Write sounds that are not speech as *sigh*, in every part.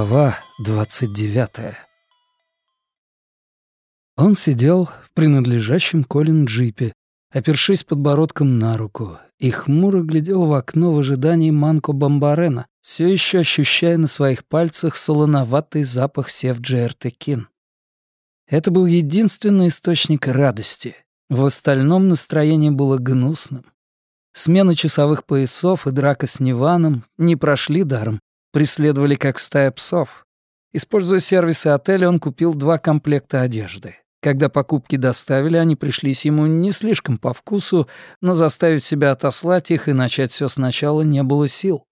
Глава 29 Он сидел в принадлежащем Колин джипе, опершись подбородком на руку, и хмуро глядел в окно в ожидании Манко Бомбарена, все еще ощущая на своих пальцах солоноватый запах Севджиэртекин. Это был единственный источник радости. В остальном настроение было гнусным. Смена часовых поясов и драка с Ниваном не прошли даром, преследовали как стая псов. Используя сервисы отеля, он купил два комплекта одежды. Когда покупки доставили, они пришлись ему не слишком по вкусу, но заставить себя отослать их и начать все сначала не было сил.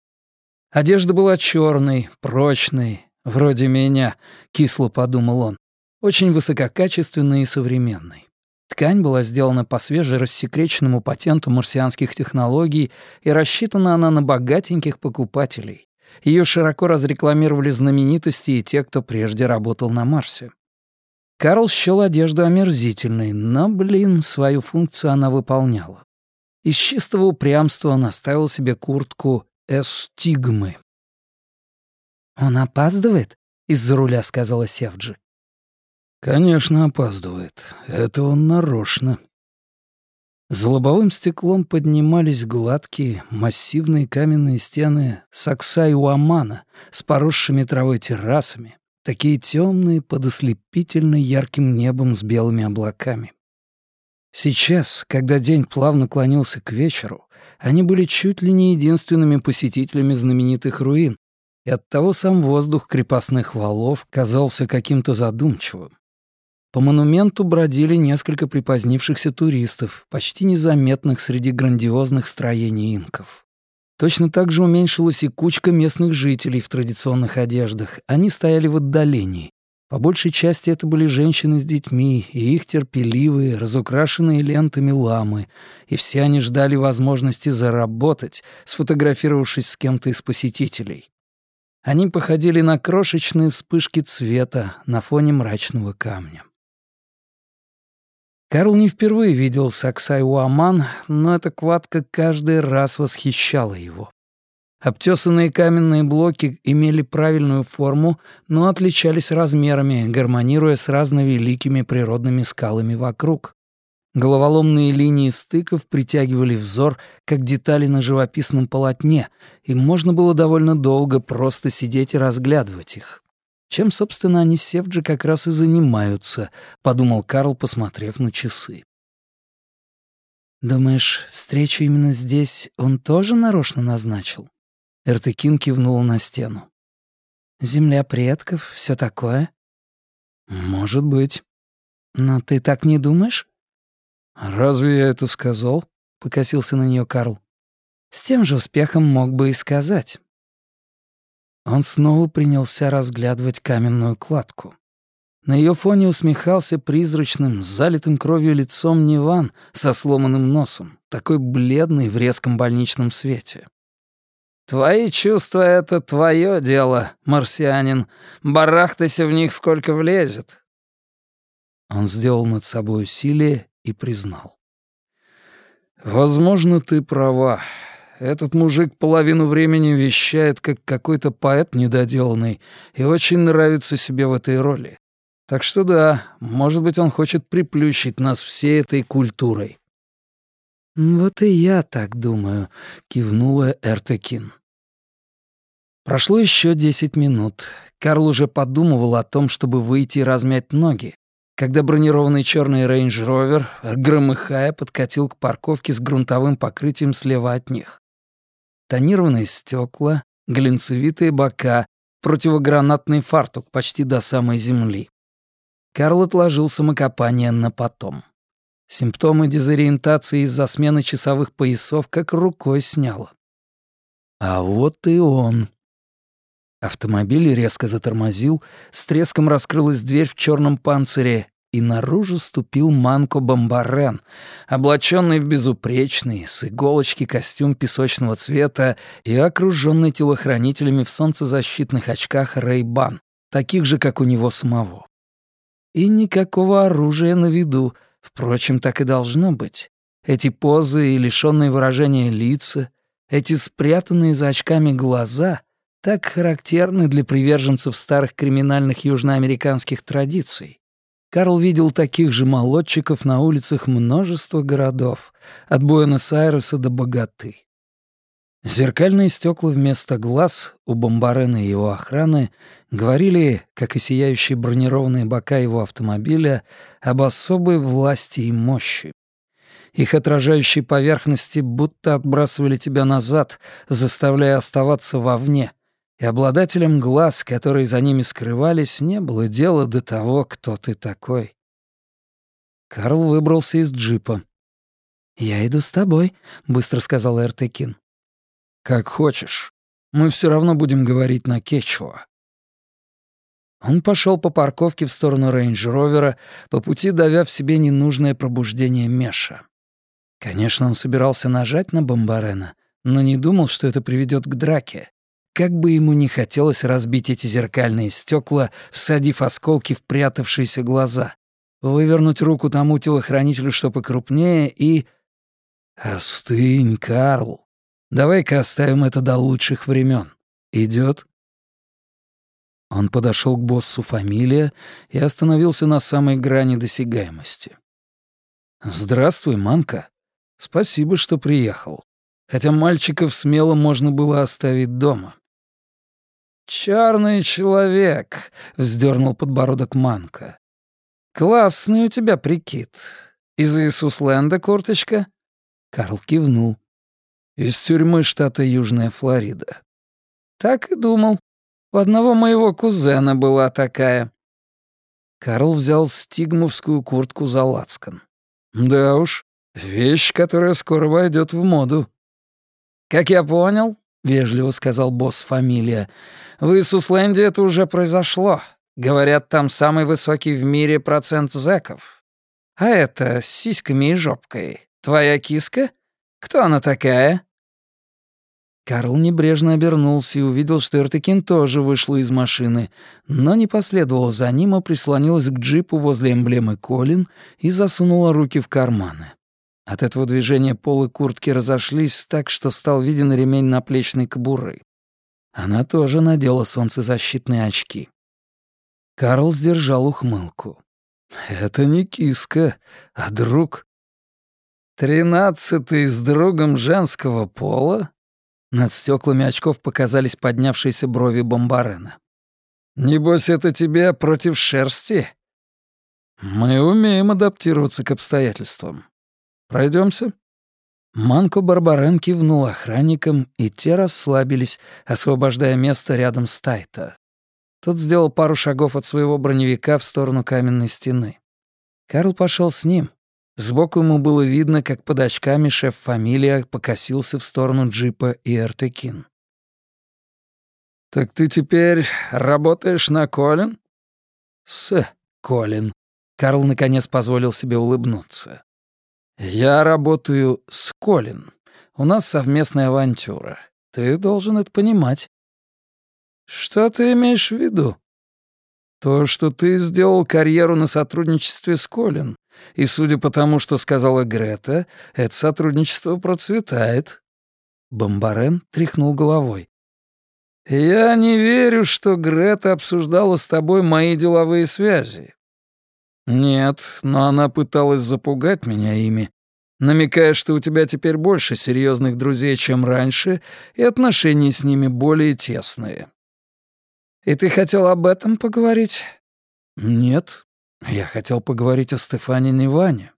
Одежда была черной, прочной, вроде меня, кисло подумал он, очень высококачественной и современной. Ткань была сделана по свежерассекреченному патенту марсианских технологий, и рассчитана она на богатеньких покупателей. Ее широко разрекламировали знаменитости и те, кто прежде работал на Марсе. Карл счёл одежду омерзительной, но, блин, свою функцию она выполняла. Из чистого упрямства он оставил себе куртку «Эстигмы». «Он опаздывает?» — из-за руля сказала Севджи. «Конечно, опаздывает. Это он нарочно». За лобовым стеклом поднимались гладкие, массивные каменные стены Саксай-Уамана с поросшими травой террасами, такие темные под ослепительно ярким небом с белыми облаками. Сейчас, когда день плавно клонился к вечеру, они были чуть ли не единственными посетителями знаменитых руин, и оттого сам воздух крепостных валов казался каким-то задумчивым. По монументу бродили несколько припозднившихся туристов, почти незаметных среди грандиозных строений инков. Точно так же уменьшилась и кучка местных жителей в традиционных одеждах. Они стояли в отдалении. По большей части это были женщины с детьми и их терпеливые, разукрашенные лентами ламы, и все они ждали возможности заработать, сфотографировавшись с кем-то из посетителей. Они походили на крошечные вспышки цвета на фоне мрачного камня. Карл не впервые видел Саксай Уаман, но эта кладка каждый раз восхищала его. Обтесанные каменные блоки имели правильную форму, но отличались размерами, гармонируя с разновеликими природными скалами вокруг. Головоломные линии стыков притягивали взор, как детали на живописном полотне, и можно было довольно долго просто сидеть и разглядывать их. Чем, собственно, они с Севджи как раз и занимаются, подумал Карл, посмотрев на часы. «Думаешь, встречу именно здесь он тоже нарочно назначил?» Эртыкин кивнул на стену. «Земля предков, все такое?» «Может быть». «Но ты так не думаешь?» «Разве я это сказал?» — покосился на нее Карл. «С тем же успехом мог бы и сказать. Он снова принялся разглядывать каменную кладку. На ее фоне усмехался призрачным, залитым кровью лицом Ниван со сломанным носом, такой бледный в резком больничном свете. «Твои чувства — это твое дело, марсианин. Барахтайся в них сколько влезет». Он сделал над собой усилие и признал. «Возможно, ты права. Этот мужик половину времени вещает, как какой-то поэт недоделанный, и очень нравится себе в этой роли. Так что да, может быть, он хочет приплющить нас всей этой культурой». «Вот и я так думаю», — кивнула Эртекин. Прошло еще десять минут. Карл уже подумывал о том, чтобы выйти и размять ноги, когда бронированный черный рейндж-ровер, громыхая, подкатил к парковке с грунтовым покрытием слева от них тонированные стекла, глинцевитые бока, противогранатный фартук почти до самой земли. Карл отложил самокопание на потом. Симптомы дезориентации из-за смены часовых поясов как рукой сняло. А вот и он. Автомобиль резко затормозил, с треском раскрылась дверь в черном панцире, и наружу ступил Манко Бомбарен, облаченный в безупречный, с иголочки костюм песочного цвета и окруженный телохранителями в солнцезащитных очках Рейбан, таких же, как у него самого. И никакого оружия на виду, впрочем, так и должно быть. Эти позы и лишённые выражения лица, эти спрятанные за очками глаза так характерны для приверженцев старых криминальных южноамериканских традиций. Карл видел таких же молодчиков на улицах множества городов, от Буэнос-Айреса до Богаты. Зеркальные стекла вместо глаз у Бомбарена и его охраны говорили, как и сияющие бронированные бока его автомобиля, об особой власти и мощи. Их отражающие поверхности будто отбрасывали тебя назад, заставляя оставаться вовне, и обладателям глаз, которые за ними скрывались, не было дела до того, кто ты такой. Карл выбрался из джипа. «Я иду с тобой», — быстро сказал Эртекин. «Как хочешь. Мы все равно будем говорить на кечуа». Он пошел по парковке в сторону рейндж-ровера, по пути давя в себе ненужное пробуждение Меша. Конечно, он собирался нажать на Бомбарена, но не думал, что это приведет к драке. Как бы ему не хотелось разбить эти зеркальные стекла, всадив осколки в прятавшиеся глаза, вывернуть руку тому телохранителю, что покрупнее, и... «Остынь, Карл. Давай-ка оставим это до лучших времен. Идет? Он подошел к боссу фамилия и остановился на самой грани досягаемости. «Здравствуй, Манка. Спасибо, что приехал. Хотя мальчиков смело можно было оставить дома». «Чёрный человек», — вздернул подбородок Манка. «Классный у тебя прикид. Из Иисусленда курточка?» Карл кивнул. Из тюрьмы штата Южная Флорида. Так и думал. У одного моего кузена была такая. Карл взял стигмовскую куртку за лацкан. Да уж, вещь, которая скоро войдет в моду. Как я понял, — вежливо сказал босс фамилия, — в Иисусленде это уже произошло. Говорят, там самый высокий в мире процент зэков. А это с сиськами и жопкой. Твоя киска? Кто она такая?» Карл небрежно обернулся и увидел, что Эртыкин тоже вышла из машины, но не последовала за ним, а прислонилась к джипу возле эмблемы Колин и засунула руки в карманы. От этого движения полы куртки разошлись так, что стал виден ремень наплечной кобуры. Она тоже надела солнцезащитные очки. Карл сдержал ухмылку. «Это не киска, а друг». «Тринадцатый с другом женского пола?» Над стеклами очков показались поднявшиеся брови Бомбарена. «Небось, это тебе против шерсти?» «Мы умеем адаптироваться к обстоятельствам. Пройдемся. Манко Барбарен кивнул охранникам, и те расслабились, освобождая место рядом с Тайта. Тот сделал пару шагов от своего броневика в сторону каменной стены. Карл пошел с ним, Сбоку ему было видно, как под очками шеф-фамилия покосился в сторону джипа и Эртекин. «Так ты теперь работаешь на Колин?» «С Колин». Карл наконец позволил себе улыбнуться. «Я работаю с Колин. У нас совместная авантюра. Ты должен это понимать». «Что ты имеешь в виду?» «То, что ты сделал карьеру на сотрудничестве с Колин, и судя по тому, что сказала Грета, это сотрудничество процветает». Бомбарен тряхнул головой. «Я не верю, что Грета обсуждала с тобой мои деловые связи». «Нет, но она пыталась запугать меня ими, намекая, что у тебя теперь больше серьезных друзей, чем раньше, и отношения с ними более тесные». «И ты хотел об этом поговорить?» «Нет, я хотел поговорить о Стефане Неване.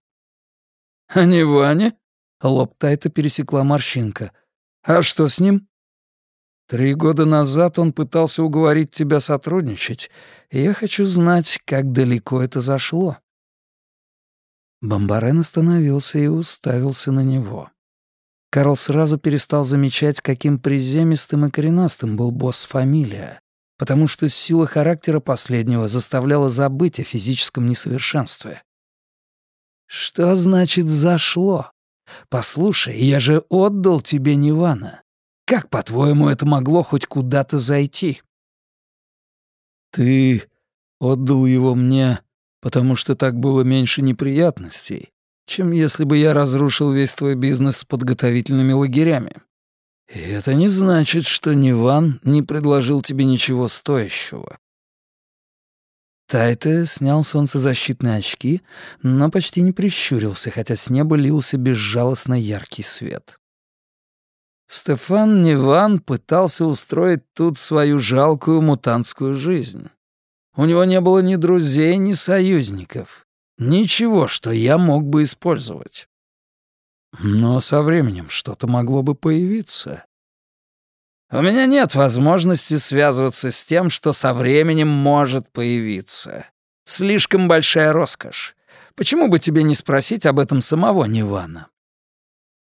«О Неване?» — лоб Тайта пересекла морщинка. «А что с ним?» «Три года назад он пытался уговорить тебя сотрудничать, и я хочу знать, как далеко это зашло». Бомбарен остановился и уставился на него. Карл сразу перестал замечать, каким приземистым и коренастым был босс фамилия потому что сила характера последнего заставляла забыть о физическом несовершенстве. «Что значит «зашло»? Послушай, я же отдал тебе Нивана. Как, по-твоему, это могло хоть куда-то зайти?» «Ты отдал его мне, потому что так было меньше неприятностей, чем если бы я разрушил весь твой бизнес с подготовительными лагерями. И это не значит, что Ниван не предложил тебе ничего стоящего. Тайте снял солнцезащитные очки, но почти не прищурился, хотя с неба лился безжалостно яркий свет. Стефан Ниван пытался устроить тут свою жалкую мутантскую жизнь. У него не было ни друзей, ни союзников. Ничего, что я мог бы использовать. Но со временем что-то могло бы появиться. У меня нет возможности связываться с тем, что со временем может появиться. Слишком большая роскошь. Почему бы тебе не спросить об этом самого Нивана?»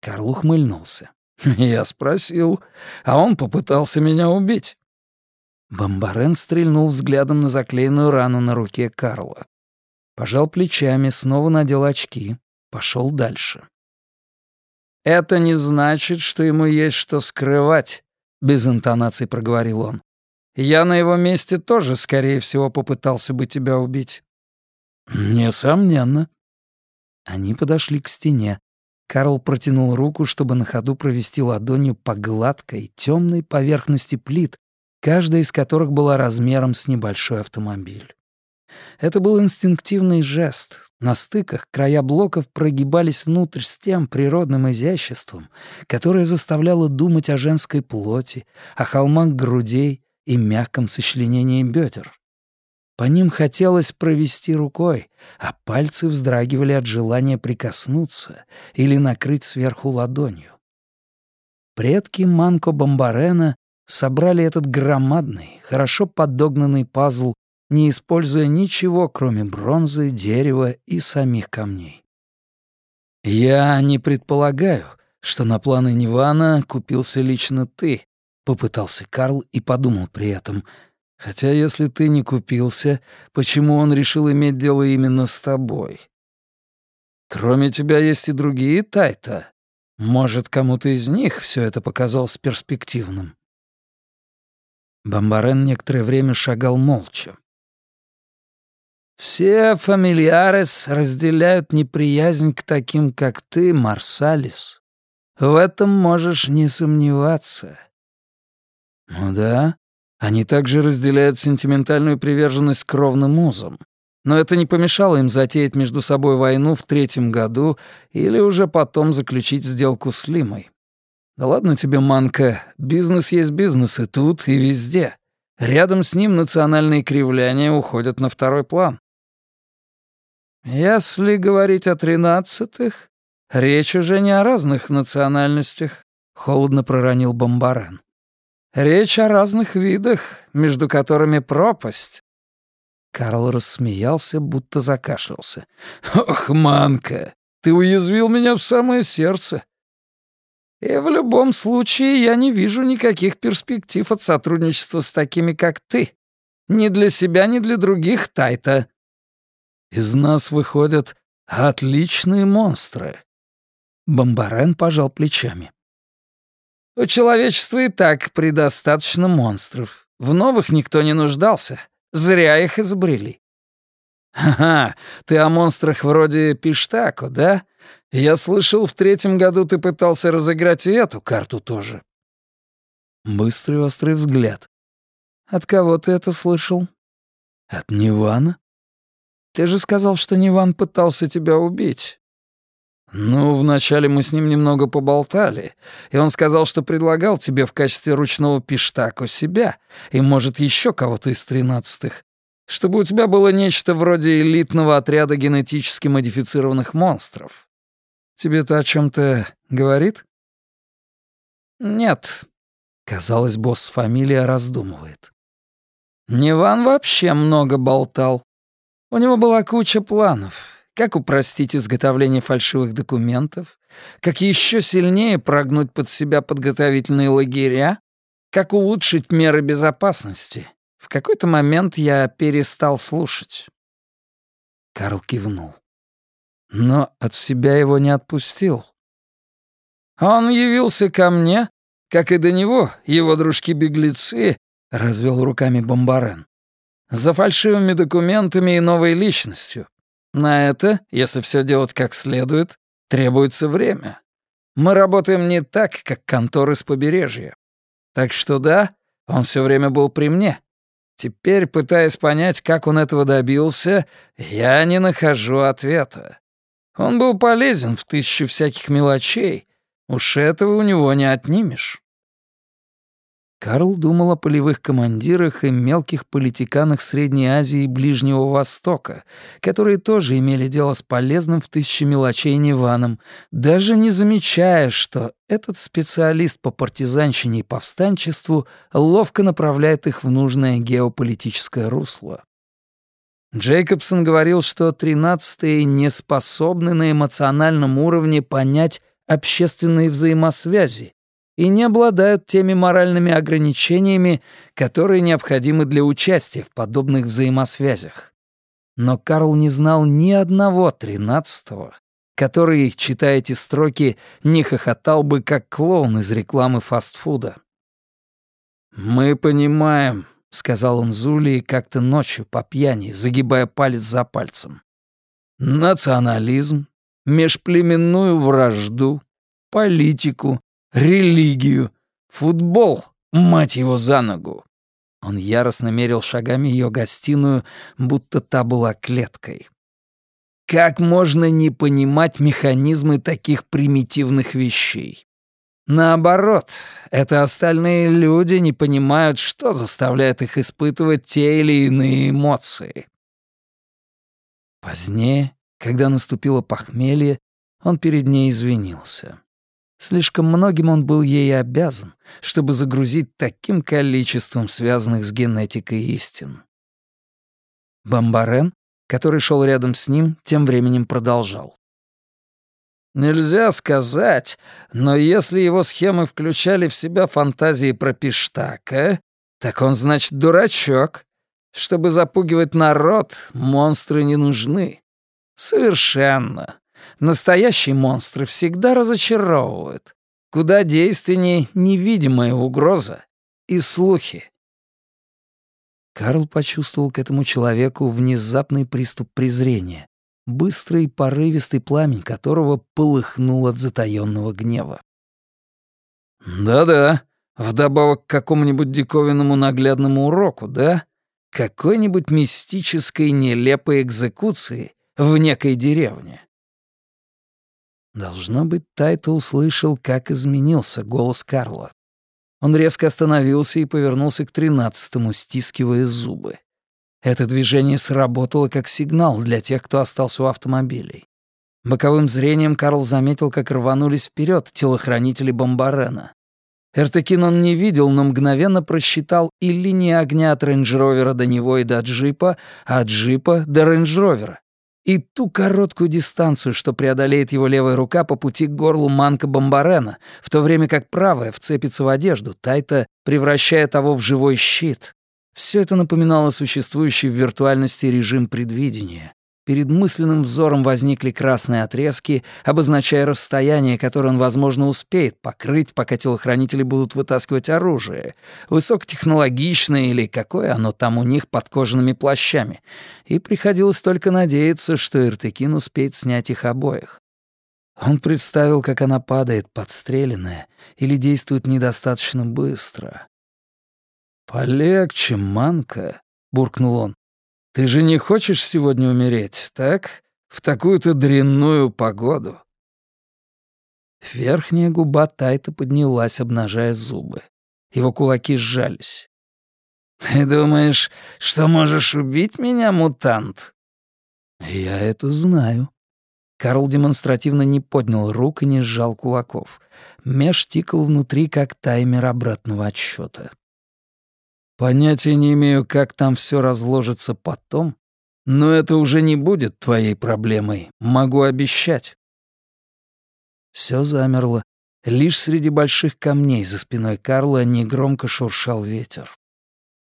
Карл ухмыльнулся. *laughs* «Я спросил, а он попытался меня убить». Бомбарен стрельнул взглядом на заклеенную рану на руке Карла. Пожал плечами, снова надел очки, пошел дальше. «Это не значит, что ему есть что скрывать», — без интонации проговорил он. «Я на его месте тоже, скорее всего, попытался бы тебя убить». «Несомненно». Они подошли к стене. Карл протянул руку, чтобы на ходу провести ладонью по гладкой, темной поверхности плит, каждая из которых была размером с небольшой автомобиль. Это был инстинктивный жест. На стыках края блоков прогибались внутрь с тем природным изяществом, которое заставляло думать о женской плоти, о холмах грудей и мягком сочленении бедер. По ним хотелось провести рукой, а пальцы вздрагивали от желания прикоснуться или накрыть сверху ладонью. Предки Манко Бомбарена собрали этот громадный, хорошо подогнанный пазл не используя ничего, кроме бронзы, дерева и самих камней. «Я не предполагаю, что на планы Нивана купился лично ты», — попытался Карл и подумал при этом. «Хотя если ты не купился, почему он решил иметь дело именно с тобой? Кроме тебя есть и другие Тайта. Может, кому-то из них все это показалось перспективным?» Бомбарен некоторое время шагал молча. Все фамильярес разделяют неприязнь к таким, как ты, Марсалис. В этом можешь не сомневаться. Ну да, они также разделяют сентиментальную приверженность к кровным узам. Но это не помешало им затеять между собой войну в третьем году или уже потом заключить сделку с Лимой. Да ладно тебе, Манка, бизнес есть бизнес и тут, и везде. Рядом с ним национальные кривляния уходят на второй план. Если говорить о тринадцатых, речь уже не о разных национальностях, холодно проронил Бомбарен. Речь о разных видах, между которыми пропасть. Карл рассмеялся, будто закашлялся. «Ох, Манка, ты уязвил меня в самое сердце. И в любом случае я не вижу никаких перспектив от сотрудничества с такими, как ты. Ни для себя, ни для других, Тайта. Из нас выходят отличные монстры. Бомбарен пожал плечами. У человечества и так предостаточно монстров. В новых никто не нуждался. Зря их изобрели. «Ага, ты о монстрах вроде Пиштако, да? Я слышал, в третьем году ты пытался разыграть и эту карту тоже». Быстрый острый взгляд. «От кого ты это слышал?» «От Нивана?» Ты же сказал, что Ниван пытался тебя убить». «Ну, вначале мы с ним немного поболтали, и он сказал, что предлагал тебе в качестве ручного пиштаку себя и, может, еще кого-то из тринадцатых, чтобы у тебя было нечто вроде элитного отряда генетически модифицированных монстров. Тебе это о чем то говорит?» «Нет». Казалось, босс фамилия раздумывает. «Ниван вообще много болтал. У него была куча планов. Как упростить изготовление фальшивых документов? Как еще сильнее прогнуть под себя подготовительные лагеря? Как улучшить меры безопасности? В какой-то момент я перестал слушать. Карл кивнул. Но от себя его не отпустил. Он явился ко мне, как и до него, его дружки-беглецы, развел руками Бомбарен за фальшивыми документами и новой личностью. На это, если все делать как следует, требуется время. Мы работаем не так, как конторы с побережья. Так что да, он все время был при мне. Теперь, пытаясь понять, как он этого добился, я не нахожу ответа. Он был полезен в тысячу всяких мелочей. Уж этого у него не отнимешь. Карл думал о полевых командирах и мелких политиканах Средней Азии и Ближнего Востока, которые тоже имели дело с полезным в тысячи мелочей Неваном, даже не замечая, что этот специалист по партизанщине и повстанчеству ловко направляет их в нужное геополитическое русло. Джейкобсон говорил, что тринадцатые не способны на эмоциональном уровне понять общественные взаимосвязи и не обладают теми моральными ограничениями, которые необходимы для участия в подобных взаимосвязях. Но Карл не знал ни одного тринадцатого, который, читая эти строки, не хохотал бы, как клоун из рекламы фастфуда. «Мы понимаем», — сказал он Зулии как-то ночью по пьяни, загибая палец за пальцем. «Национализм, межплеменную вражду, политику, религию, футбол, мать его за ногу. Он яростно мерил шагами ее гостиную, будто та была клеткой. Как можно не понимать механизмы таких примитивных вещей? Наоборот, это остальные люди не понимают, что заставляет их испытывать те или иные эмоции. Позднее, когда наступило похмелье, он перед ней извинился. Слишком многим он был ей обязан, чтобы загрузить таким количеством связанных с генетикой истин. Бомбарен, который шел рядом с ним, тем временем продолжал. Нельзя сказать, но если его схемы включали в себя фантазии про Пиштака, так он, значит, дурачок. Чтобы запугивать народ, монстры не нужны. Совершенно. Настоящие монстры всегда разочаровывают. Куда действеннее невидимая угроза и слухи. Карл почувствовал к этому человеку внезапный приступ презрения, быстрый порывистый пламень которого полыхнул от затаённого гнева. «Да-да, вдобавок к какому-нибудь диковинному наглядному уроку, да? Какой-нибудь мистической нелепой экзекуции в некой деревне. Должно быть, Тайто услышал, как изменился голос Карла. Он резко остановился и повернулся к тринадцатому, стискивая зубы. Это движение сработало как сигнал для тех, кто остался у автомобилей. Боковым зрением Карл заметил, как рванулись вперед телохранители Бомбарена. Эртекин он не видел, но мгновенно просчитал и линии огня от рейндж-ровера до него и до джипа, а от джипа до рейндж-ровера и ту короткую дистанцию, что преодолеет его левая рука по пути к горлу Манка Бомбарена, в то время как правая вцепится в одежду, Тайта превращая того в живой щит. Все это напоминало существующий в виртуальности режим предвидения. Перед мысленным взором возникли красные отрезки, обозначая расстояние, которое он, возможно, успеет покрыть, пока телохранители будут вытаскивать оружие. Высокотехнологичное или какое оно там у них под кожаными плащами. И приходилось только надеяться, что Иртыкин успеет снять их обоих. Он представил, как она падает, подстреленная, или действует недостаточно быстро. «Полегче, Манка», — буркнул он. Ты же не хочешь сегодня умереть, так? В такую-то дрянную погоду». Верхняя губа Тайта поднялась, обнажая зубы. Его кулаки сжались. «Ты думаешь, что можешь убить меня, мутант?» «Я это знаю». Карл демонстративно не поднял рук и не сжал кулаков. Меж тикал внутри, как таймер обратного отсчета. Понятия не имею, как там все разложится потом, но это уже не будет твоей проблемой, могу обещать. Все замерло. Лишь среди больших камней за спиной Карла негромко шуршал ветер.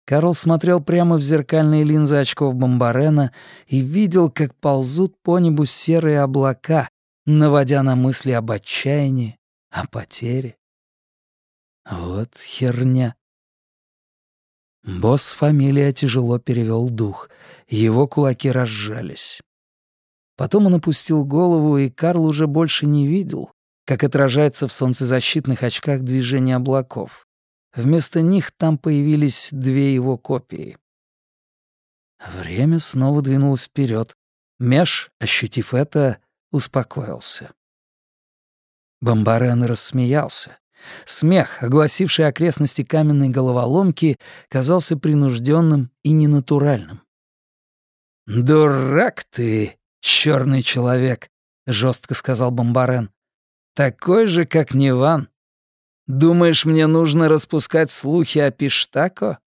Карл смотрел прямо в зеркальные линзы очков Бомбарена и видел, как ползут по небу серые облака, наводя на мысли об отчаянии, о потере. Вот херня. Босс фамилия тяжело перевел дух, его кулаки разжались. Потом он опустил голову, и Карл уже больше не видел, как отражается в солнцезащитных очках движение облаков. Вместо них там появились две его копии. Время снова двинулось вперед. Меш, ощутив это, успокоился. Бомбарен рассмеялся. Смех, огласивший окрестности каменной головоломки, казался принужденным и ненатуральным. «Дурак ты, черный человек», — жестко сказал Бомбарен. «Такой же, как Ниван. Думаешь, мне нужно распускать слухи о Пиштако?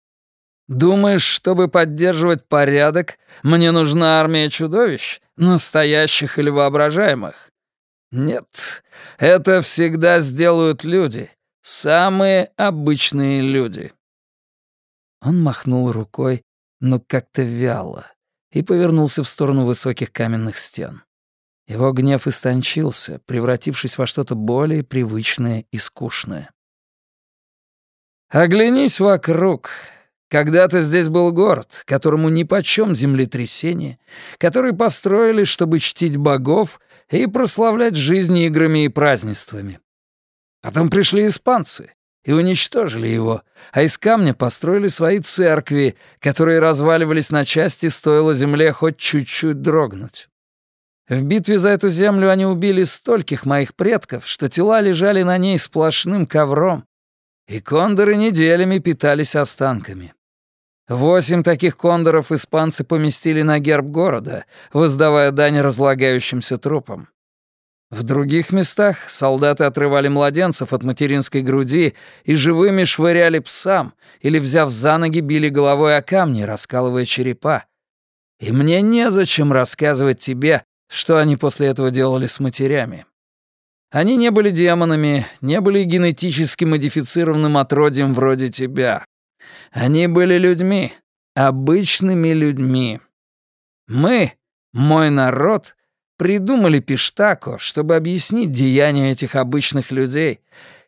Думаешь, чтобы поддерживать порядок, мне нужна армия чудовищ, настоящих или воображаемых? Нет, это всегда сделают люди, самые обычные люди. Он махнул рукой, но как-то вяло, и повернулся в сторону высоких каменных стен. Его гнев истончился, превратившись во что-то более привычное и скучное. «Оглянись вокруг. Когда-то здесь был город, которому нипочем землетрясение, который построили, чтобы чтить богов и прославлять жизнь играми и празднествами. Потом пришли испанцы и уничтожили его, а из камня построили свои церкви, которые разваливались на части, стоило земле хоть чуть-чуть дрогнуть. В битве за эту землю они убили стольких моих предков, что тела лежали на ней сплошным ковром, и кондоры неделями питались останками. Восемь таких кондоров испанцы поместили на герб города, воздавая дань разлагающимся трупам. В других местах солдаты отрывали младенцев от материнской груди и живыми швыряли псам или, взяв за ноги, били головой о камни, раскалывая черепа. И мне незачем рассказывать тебе, что они после этого делали с матерями. Они не были демонами, не были генетически модифицированным отродьем вроде тебя. Они были людьми, обычными людьми. Мы, мой народ, придумали Пиштако, чтобы объяснить деяния этих обычных людей,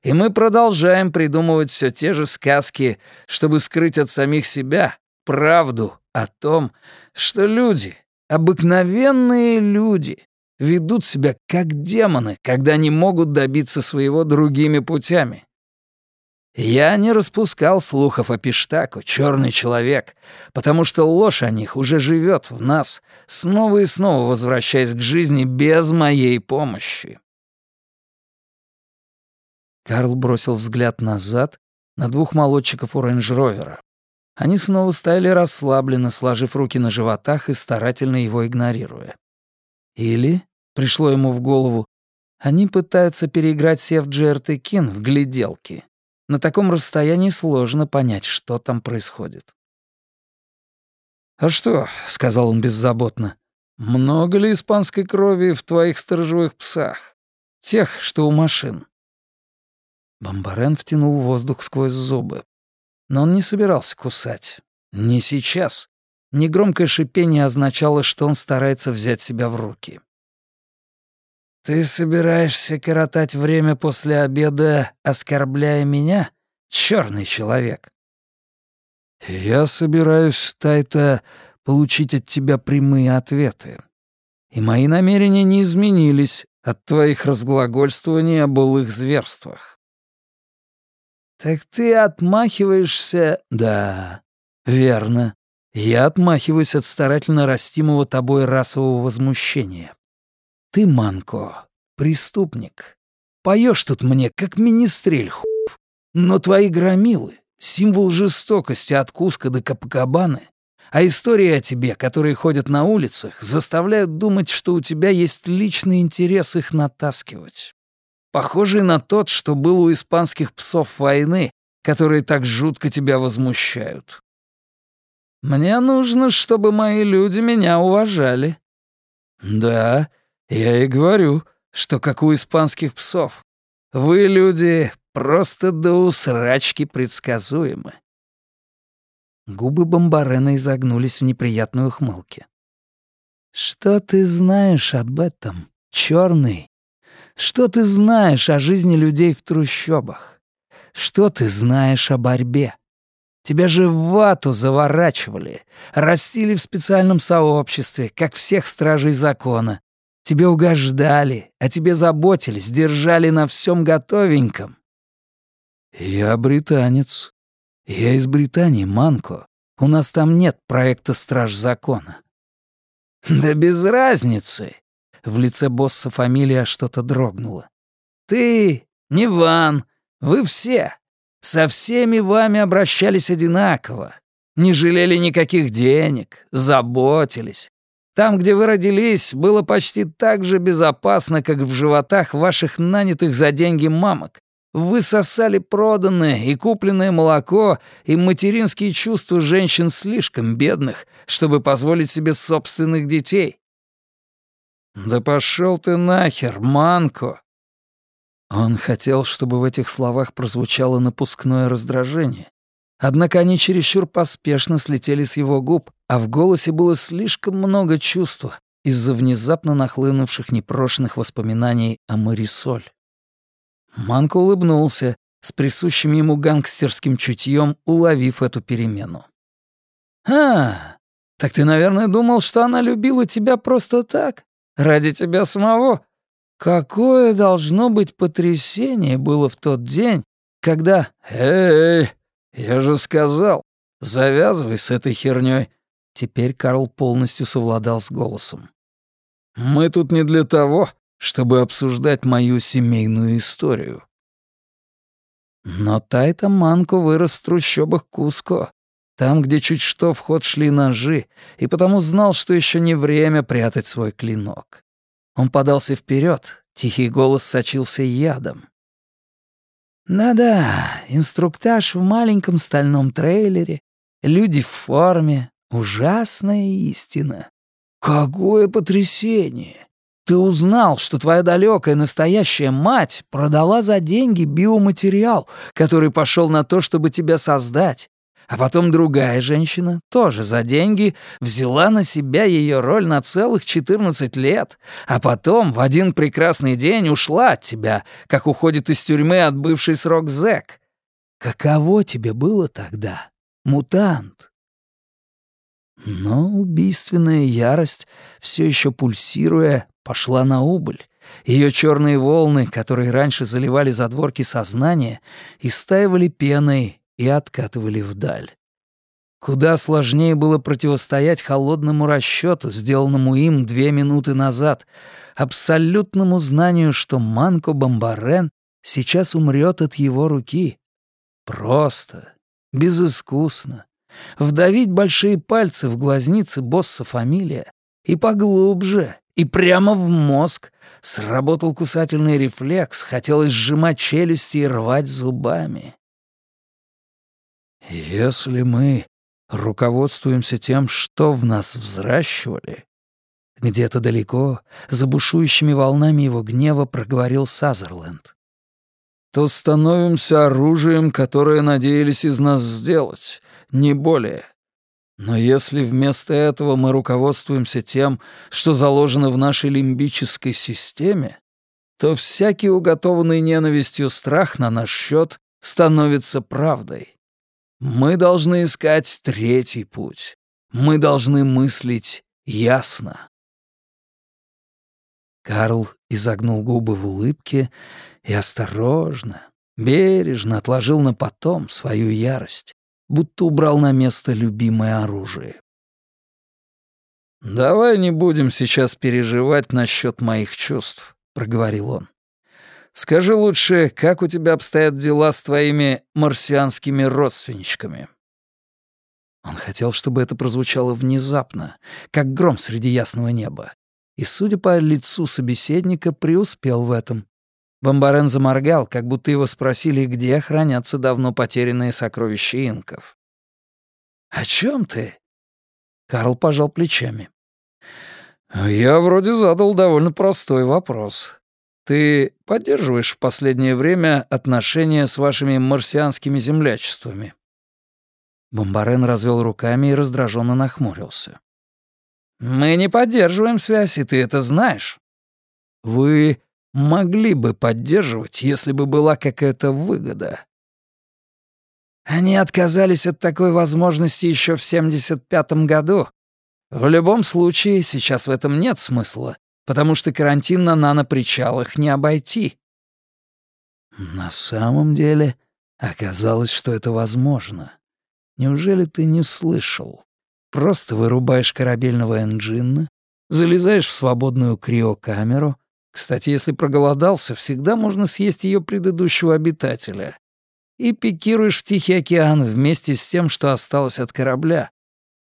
и мы продолжаем придумывать все те же сказки, чтобы скрыть от самих себя правду о том, что люди, обыкновенные люди, ведут себя как демоны, когда не могут добиться своего другими путями. Я не распускал слухов о Пиштаку, черный человек, потому что ложь о них уже живет в нас, снова и снова возвращаясь к жизни без моей помощи. Карл бросил взгляд назад на двух молодчиков у рейндж-ровера. Они снова стояли расслабленно, сложив руки на животах и старательно его игнорируя. Или, пришло ему в голову, они пытаются переиграть Сев Джертекин в гляделки на таком расстоянии сложно понять, что там происходит. «А что?» — сказал он беззаботно. «Много ли испанской крови в твоих сторожевых псах? Тех, что у машин?» Бомбарен втянул воздух сквозь зубы. Но он не собирался кусать. Не сейчас. Негромкое шипение означало, что он старается взять себя в руки. «Ты собираешься коротать время после обеда, оскорбляя меня, черный человек?» «Я собираюсь, Тайта, получить от тебя прямые ответы. И мои намерения не изменились от твоих разглагольствований о былых зверствах». «Так ты отмахиваешься...» «Да, верно. Я отмахиваюсь от старательно растимого тобой расового возмущения. Ты, Манко, преступник. Поешь тут мне, как министрель, хув. Но твои громилы — символ жестокости от Куска до Капакабаны, а истории о тебе, которые ходят на улицах, заставляют думать, что у тебя есть личный интерес их натаскивать. Похожий на тот, что был у испанских псов войны, которые так жутко тебя возмущают. Мне нужно, чтобы мои люди меня уважали. Да, я и говорю, что как у испанских псов. Вы, люди, просто до усрачки предсказуемы. Губы Бомбарена изогнулись в неприятной ухмылке. «Что ты знаешь об этом, черный? Что ты знаешь о жизни людей в трущобах? Что ты знаешь о борьбе? Тебя же в вату заворачивали, растили в специальном сообществе, как всех стражей закона, Тебе угождали, о тебе заботились, держали на всем готовеньком. Я британец. Я из Британии, Манко. У нас там нет проекта «Страж закона». Да без разницы. В лице босса фамилия что-то дрогнуло. Ты, не Ван, вы все. Со всеми вами обращались одинаково. Не жалели никаких денег, заботились. Там, где вы родились, было почти так же безопасно, как в животах ваших нанятых за деньги мамок. Вы сосали проданное и купленное молоко и материнские чувства женщин слишком бедных, чтобы позволить себе собственных детей. «Да пошел ты нахер, Манко!» Он хотел, чтобы в этих словах прозвучало напускное раздражение. Однако они чересчур поспешно слетели с его губ, а в голосе было слишком много чувства из-за внезапно нахлынувших непрошенных воспоминаний о Марисоль. Манко улыбнулся, с присущим ему гангстерским чутьем уловив эту перемену. «А, так ты, наверное, думал, что она любила тебя просто так? Ради тебя самого? Какое должно быть потрясение было в тот день, когда... Эй, я же сказал, завязывай с этой хернёй. Теперь Карл полностью совладал с голосом. Мы тут не для того, чтобы обсуждать мою семейную историю. Но Тайта Манко вырос в трущобах Куско, там, где чуть что в ход шли ножи, и потому знал, что еще не время прятать свой клинок. Он подался вперед, тихий голос сочился ядом. «Да-да, инструктаж в маленьком стальном трейлере, люди в форме, ужасная истина. Какое потрясение! Ты узнал, что твоя далекая настоящая мать продала за деньги биоматериал, который пошел на то, чтобы тебя создать, а потом другая женщина, тоже за деньги, взяла на себя ее роль на целых 14 лет, а потом в один прекрасный день ушла от тебя, как уходит из тюрьмы отбывший срок зэк. Каково тебе было тогда, мутант? Но убийственная ярость, все еще пульсируя, пошла на убыль. Ее черные волны, которые раньше заливали задворки сознания, истаивали пеной и откатывали вдаль. Куда сложнее было противостоять холодному расчету, сделанному им две минуты назад, абсолютному знанию, что Манко Бомбарен сейчас умрет от его руки. Просто, безыскусно. Вдавить большие пальцы в глазницы босса фамилия и поглубже, и прямо в мозг. Сработал кусательный рефлекс, хотелось сжимать челюсти и рвать зубами. «Если мы руководствуемся тем, что в нас взращивали...» Где-то далеко, за бушующими волнами его гнева, проговорил Сазерленд. «То становимся оружием, которое надеялись из нас сделать, не более. Но если вместо этого мы руководствуемся тем, что заложено в нашей лимбической системе, то всякий уготованный ненавистью страх на наш счет становится правдой. Мы должны искать третий путь. Мы должны мыслить ясно. Карл изогнул губы в улыбке и осторожно, бережно отложил на потом свою ярость, будто убрал на место любимое оружие. «Давай не будем сейчас переживать насчет моих чувств», — проговорил он. Скажи лучше, как у тебя обстоят дела с твоими марсианскими родственничками?» Он хотел, чтобы это прозвучало внезапно, как гром среди ясного неба. И, судя по лицу собеседника, преуспел в этом. Бомбарен заморгал, как будто его спросили, где хранятся давно потерянные сокровища инков. «О чем ты?» Карл пожал плечами. «Я вроде задал довольно простой вопрос. Ты поддерживаешь в последнее время отношения с вашими марсианскими землячествами?» Бомбарен развел руками и раздраженно нахмурился. «Мы не поддерживаем связь, и ты это знаешь. Вы могли бы поддерживать, если бы была какая-то выгода». Они отказались от такой возможности еще в 75-м году. В любом случае, сейчас в этом нет смысла, потому что карантин на нано-причалах не обойти». «На самом деле оказалось, что это возможно. Неужели ты не слышал? Просто вырубаешь корабельного энджина, залезаешь в свободную криокамеру. Кстати, если проголодался, всегда можно съесть ее предыдущего обитателя. И пикируешь в Тихий океан вместе с тем, что осталось от корабля.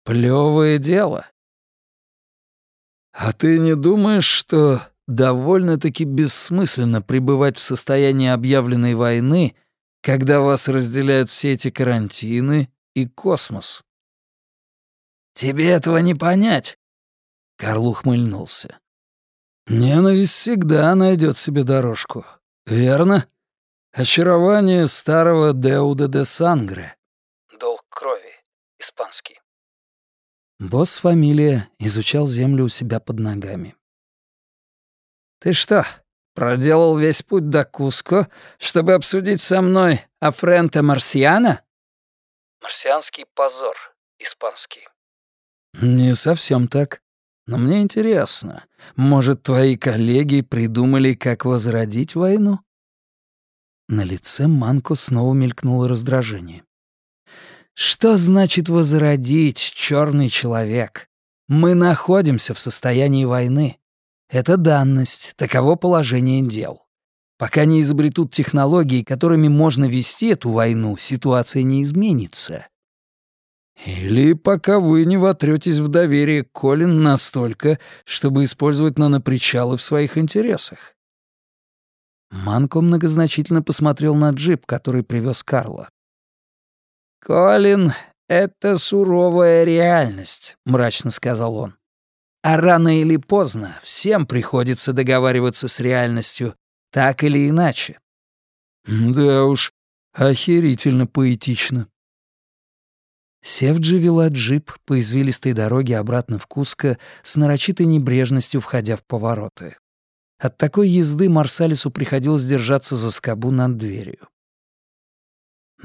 Плевое дело. А ты не думаешь, что довольно-таки бессмысленно пребывать в состоянии объявленной войны, когда вас разделяют все эти карантины и космос? «Тебе этого не понять!» Карл ухмыльнулся. «Ненависть всегда найдет себе дорожку, верно? Очарование старого Деуда де Сангре». «Долг крови», испанский. Босс фамилия изучал землю у себя под ногами. «Ты что, проделал весь путь до Куско, чтобы обсудить со мной Афрента Марсиана?» «Марсианский позор», испанский. «Не совсем так. Но мне интересно, может, твои коллеги придумали, как возродить войну?» На лице Манко снова мелькнуло раздражение. «Что значит возродить, черный человек? Мы находимся в состоянии войны. Это данность, таково положение дел. Пока не изобретут технологии, которыми можно вести эту войну, ситуация не изменится. Или пока вы не вотрётесь в доверие Колин настолько, чтобы использовать нанопричалы в своих интересах. Манко многозначительно посмотрел на джип, который привез Карла. «Колин — это суровая реальность», — мрачно сказал он. «А рано или поздно всем приходится договариваться с реальностью, так или иначе». «Да уж, охерительно поэтично», Севджи вела джип по извилистой дороге обратно в Куско с нарочитой небрежностью, входя в повороты. От такой езды Марсалису приходилось держаться за скобу над дверью.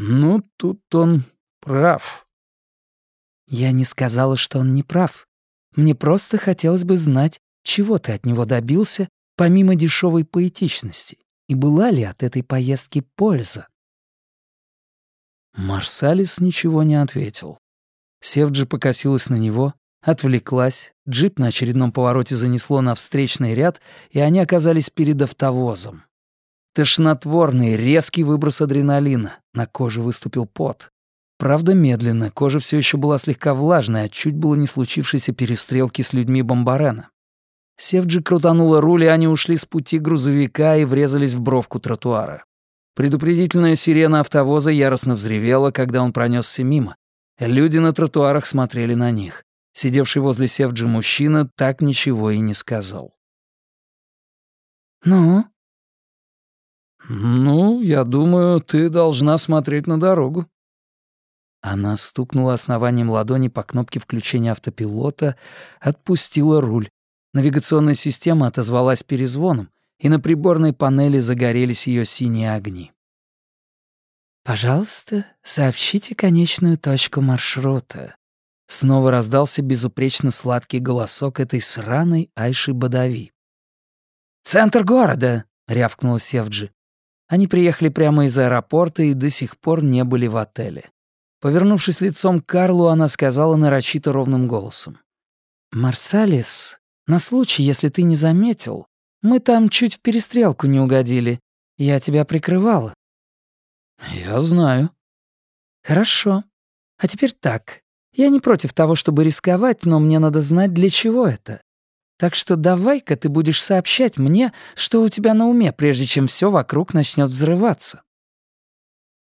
«Ну, тут он прав». «Я не сказала, что он не прав. Мне просто хотелось бы знать, чего ты от него добился, помимо дешевой поэтичности, и была ли от этой поездки польза?» Марсалис ничего не ответил. Севджи покосилась на него, отвлеклась, джип на очередном повороте занесло на встречный ряд, и они оказались перед автовозом. Тошнотворный, резкий выброс адреналина, на коже выступил пот. Правда, медленно, кожа все еще была слегка влажной от чуть было не случившейся перестрелки с людьми Бомбарена. Севджи крутанула руль, и они ушли с пути грузовика и врезались в бровку тротуара. Предупредительная сирена автовоза яростно взревела, когда он пронесся мимо. Люди на тротуарах смотрели на них. Сидевший возле Севджи мужчина так ничего и не сказал. «Ну?» «Ну, я думаю, ты должна смотреть на дорогу». Она стукнула основанием ладони по кнопке включения автопилота, отпустила руль. Навигационная система отозвалась перезвоном, и на приборной панели загорелись ее синие огни. «Пожалуйста, сообщите конечную точку маршрута». Снова раздался безупречно сладкий голосок этой сраной Айши Бадави. «Центр города!» — рявкнула Севджи. Они приехали прямо из аэропорта и до сих пор не были в отеле. Повернувшись лицом к Карлу, она сказала нарочито ровным голосом. «Марсалис, на случай, если ты не заметил, мы там чуть в перестрелку не угодили. Я тебя прикрывала». «Я знаю». «Хорошо. А теперь так. Я не против того, чтобы рисковать, но мне надо знать, для чего это. Так что давай-ка ты будешь сообщать мне, что у тебя на уме, прежде чем все вокруг начнет взрываться».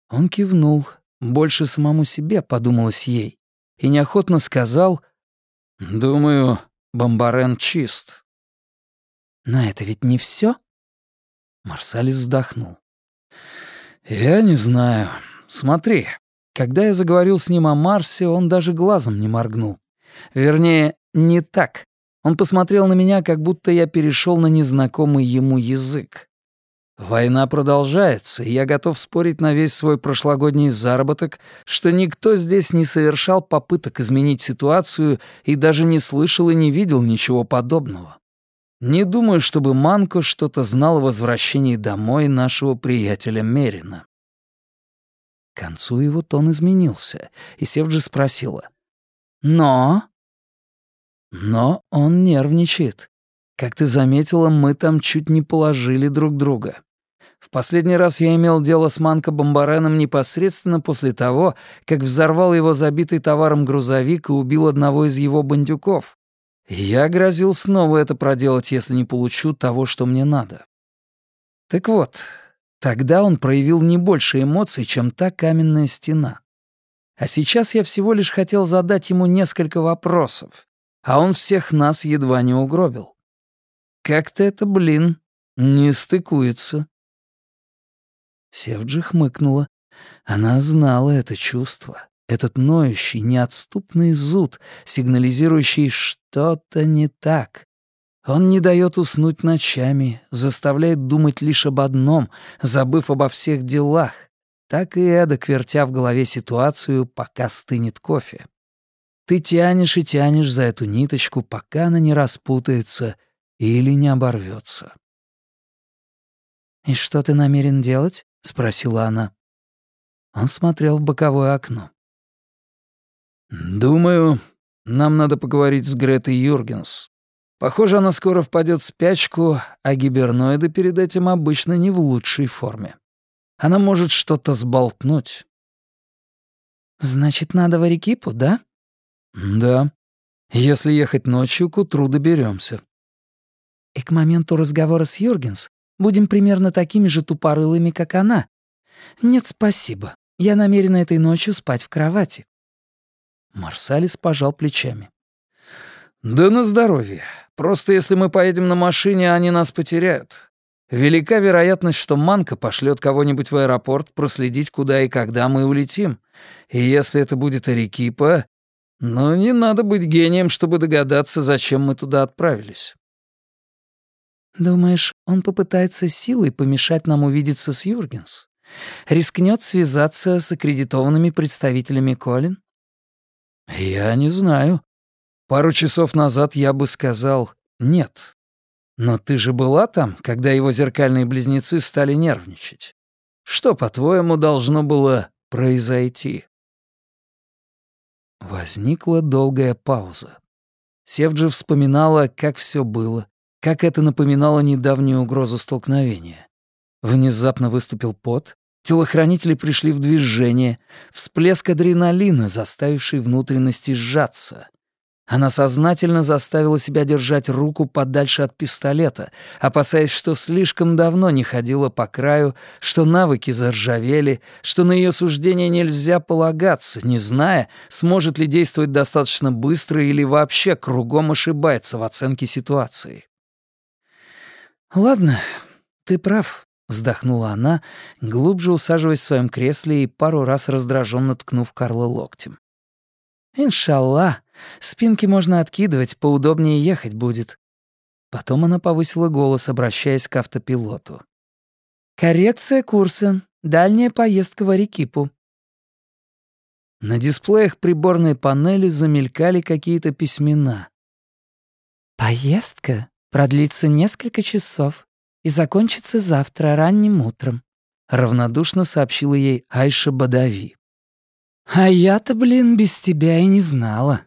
Он кивнул, больше самому себе, подумалось ей, и неохотно сказал, «Думаю, Бомбарен чист». «Но это ведь не все? Марсалис вздохнул. «Я не знаю. Смотри, когда я заговорил с ним о Марсе, он даже глазом не моргнул. Вернее, не так. Он посмотрел на меня, как будто я перешел на незнакомый ему язык. Война продолжается, и я готов спорить на весь свой прошлогодний заработок, что никто здесь не совершал попыток изменить ситуацию и даже не слышал и не видел ничего подобного. Не думаю, чтобы Манко что-то знал о возвращении домой нашего приятеля Мерина. К концу его тон изменился, и Севджи спросила. «Но?» «Но он нервничает. Как ты заметила, мы там чуть не положили друг друга. В последний раз я имел дело с Манко Бомбареном непосредственно после того, как взорвал его забитый товаром грузовик и убил одного из его бандюков. Я грозил снова это проделать, если не получу того, что мне надо. Так вот, тогда он проявил не больше эмоций, чем та каменная стена. А сейчас я всего лишь хотел задать ему несколько вопросов, а он всех нас едва не угробил. Как-то это, блин, не стыкуется. Севджи хмыкнула. Она знала это чувство, этот ноющий, неотступный зуд, сигнализирующий что-то не так. Он не дает уснуть ночами, заставляет думать лишь об одном, забыв обо всех делах, так и эдак вертя в голове ситуацию, пока стынет кофе. Ты тянешь и тянешь за эту ниточку, пока она не распутается или не оборвется. «И что ты намерен делать?» — спросила она. Он смотрел в боковое окно. «Думаю, нам надо поговорить с Гретой Юргенс. Похоже, она скоро впадет в спячку, а гиберноиды перед этим обычно не в лучшей форме. Она может что-то сболтнуть». «Значит, надо в Арекипу, да?» «Да. Если ехать ночью, к утру доберемся. «И к моменту разговора с Юргенс будем примерно такими же тупорылыми, как она. Нет, спасибо. Я намерена этой ночью спать в кровати». Марсалис пожал плечами. «Да на здоровье. Просто если мы поедем на машине, они нас потеряют. Велика вероятность, что Манка пошлет кого-нибудь в аэропорт проследить, куда и когда мы улетим. И если это будет Арекипа, ну, не надо быть гением, чтобы догадаться, зачем мы туда отправились». «Думаешь, он попытается силой помешать нам увидеться с Юргенс? Рискнет связаться с аккредитованными представителями Колин?» «Я не знаю. Пару часов назад я бы сказал «нет». Но ты же была там, когда его зеркальные близнецы стали нервничать. Что, по-твоему, должно было произойти?» Возникла долгая пауза. Севджи вспоминала, как все было, как это напоминало недавнюю угрозу столкновения. Внезапно выступил пот, телохранители пришли в движение, всплеск адреналина, заставивший внутренности сжаться. Она сознательно заставила себя держать руку подальше от пистолета, опасаясь, что слишком давно не ходила по краю, что навыки заржавели, что на ее суждение нельзя полагаться, не зная, сможет ли действовать достаточно быстро или вообще кругом ошибается в оценке ситуации. «Ладно, ты прав», — вздохнула она, глубже усаживаясь в своем кресле и пару раз раздраженно ткнув Карла локтем. «Иншалла, спинки можно откидывать, поудобнее ехать будет». Потом она повысила голос, обращаясь к автопилоту. «Коррекция курса. Дальняя поездка в Арекипу». На дисплеях приборной панели замелькали какие-то письмена. «Поездка продлится несколько часов и закончится завтра ранним утром», — равнодушно сообщила ей Айша Бадави. «А я-то, блин, без тебя и не знала»,